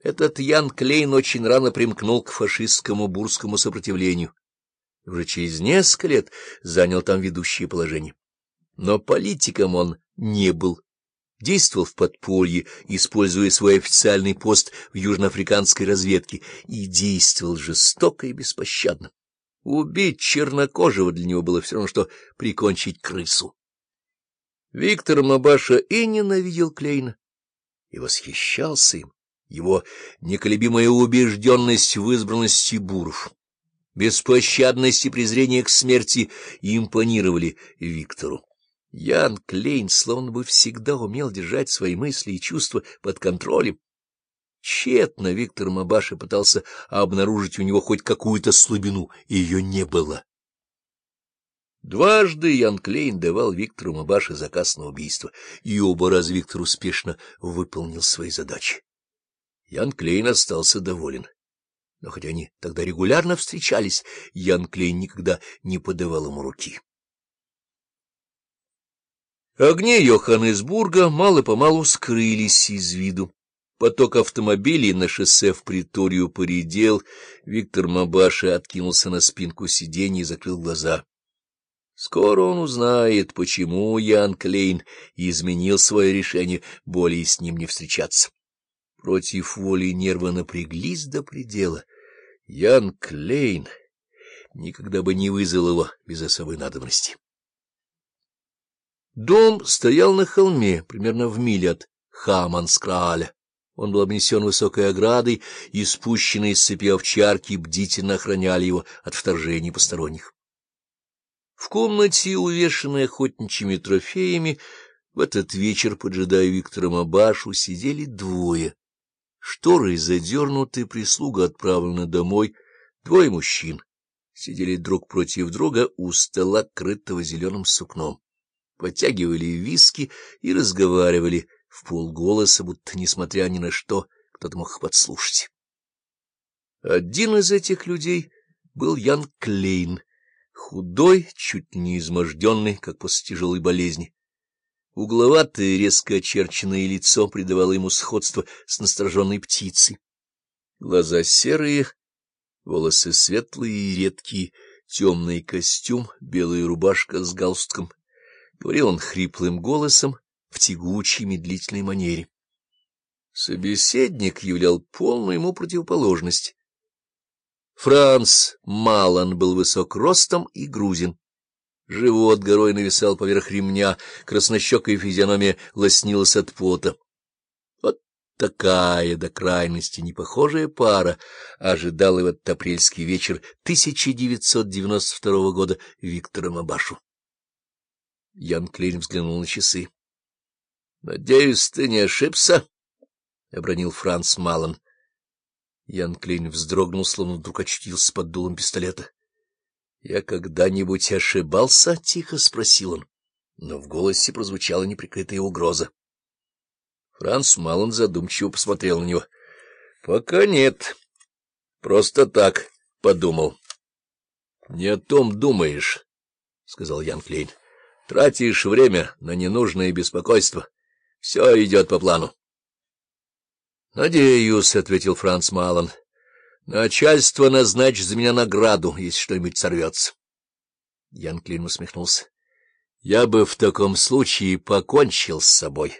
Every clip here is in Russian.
Этот Ян Клейн очень рано примкнул к фашистскому бурскому сопротивлению. Уже через несколько лет занял там ведущее положение. Но политиком он не был. Действовал в подполье, используя свой официальный пост в южноафриканской разведке, и действовал жестоко и беспощадно. Убить чернокожего для него было все равно, что прикончить крысу. Виктор Мабаша и ненавидел Клейна, и восхищался им, его неколебимая убежденность в избранности буров, беспощадность и презрение к смерти импонировали Виктору. Ян Клейн словно бы всегда умел держать свои мысли и чувства под контролем. Тщетно Виктор Мабаша пытался обнаружить у него хоть какую-то слабину, и ее не было. Дважды Ян Клейн давал Виктору Мабаше заказ на убийство, и оба раза Виктор успешно выполнил свои задачи. Ян Клейн остался доволен. Но хотя они тогда регулярно встречались, Ян Клейн никогда не подавал ему руки. Огни Йоханнесбурга мало-помалу скрылись из виду. Поток автомобилей на шоссе в приторию поредел. Виктор Мабаша откинулся на спинку сиденья и закрыл глаза. Скоро он узнает, почему Ян Клейн изменил свое решение более с ним не встречаться. Против воли нервы напряглись до предела. Ян Клейн никогда бы не вызвал его без особой надобности. Дом стоял на холме, примерно в миле от Хаманскрааля. Он был обнесен высокой оградой, и спущенные с цепи овчарки бдительно охраняли его от вторжений посторонних. В комнате, увешанной охотничьими трофеями, в этот вечер, поджидая Виктора Мабашу, сидели двое. Шторы задернуты, прислуга отправлена домой. Двое мужчин сидели друг против друга у стола, крытого зеленым сукном. Подтягивали виски и разговаривали в полголоса, будто, несмотря ни на что, кто-то мог подслушать. Один из этих людей был Ян Клейн, худой, чуть не изможденный, как после тяжелой болезни. Угловатое, резко очерченное лицо придавало ему сходство с настороженной птицей. Глаза серые, волосы светлые и редкие, темный костюм, белая рубашка с галстуком. Говорил он хриплым голосом в тягучей медлительной манере. Собеседник являл полную ему противоположность. Франц Малан был высок ростом и грузин. Живот горой нависал поверх ремня, краснощекая физиономия лоснилась от пота. Вот такая до крайности непохожая пара ожидала в этот апрельский вечер 1992 года Виктора Мабашу. Ян Клейн взглянул на часы. — Надеюсь, ты не ошибся? — обронил Франц Малан. Ян Клейн вздрогнул, словно вдруг очутился под дулом пистолета. — Я когда-нибудь ошибался? — тихо спросил он, но в голосе прозвучала неприкрытая угроза. Франц Малон задумчиво посмотрел на него. — Пока нет. Просто так подумал. — Не о том думаешь, — сказал Ян Клейн. — Тратишь время на ненужное беспокойство. Все идет по плану. — Надеюсь, — ответил Франц Малон. — Начальство назначит за меня награду, если что-нибудь сорвется. Ян Клин усмехнулся. — Я бы в таком случае покончил с собой.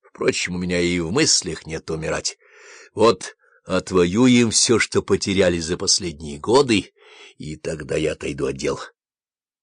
Впрочем, у меня и в мыслях нет умирать. Вот отвоюем все, что потеряли за последние годы, и тогда я отойду от дел.